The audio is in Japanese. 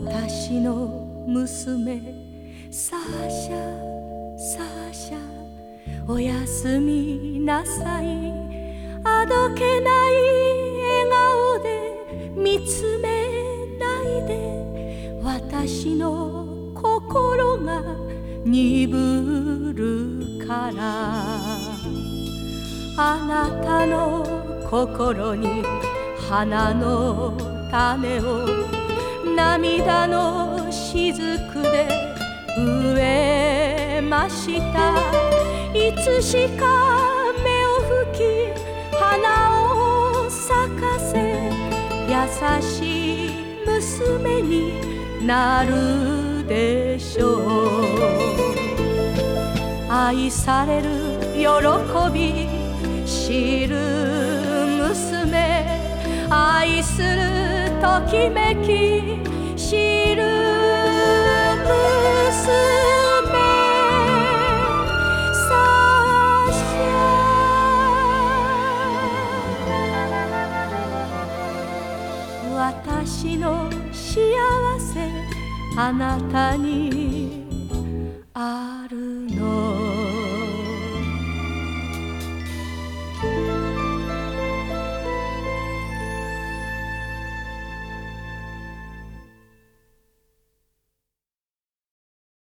私の娘サーシャサーシャおやすみなさい。あどけない笑顔で見つめないで私の心が鈍るから。あなたの心に花の種を涙の雫で植えました。いつしか目を吹き花を咲かせ優しい娘になるでしょう。愛される喜び知る娘愛するときめき知る娘サーシャ私の幸せあなたにある